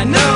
I know.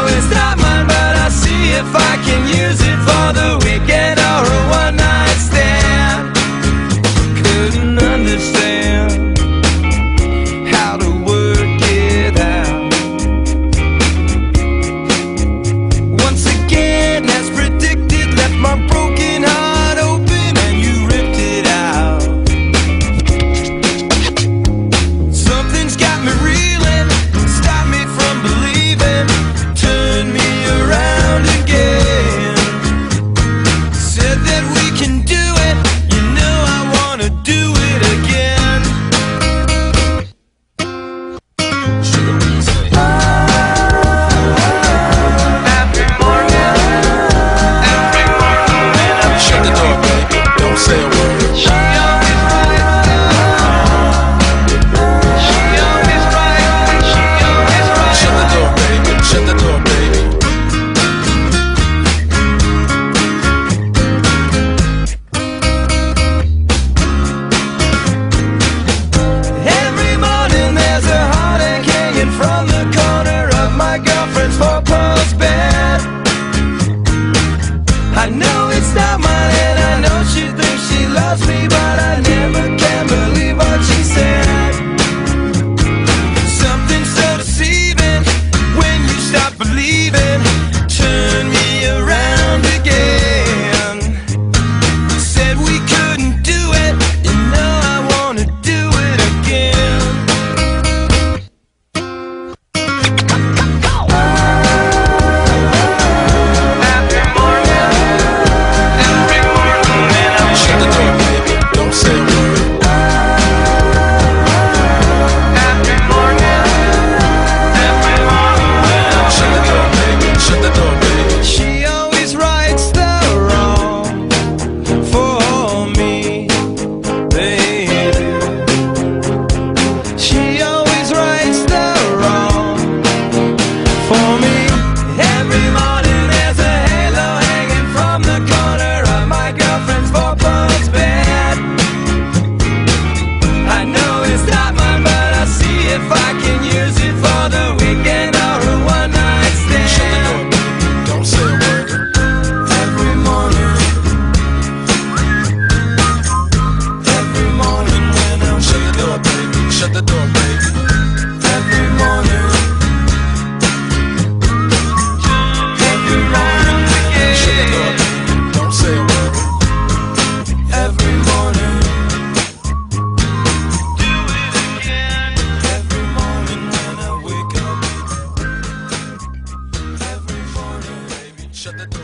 shut the door.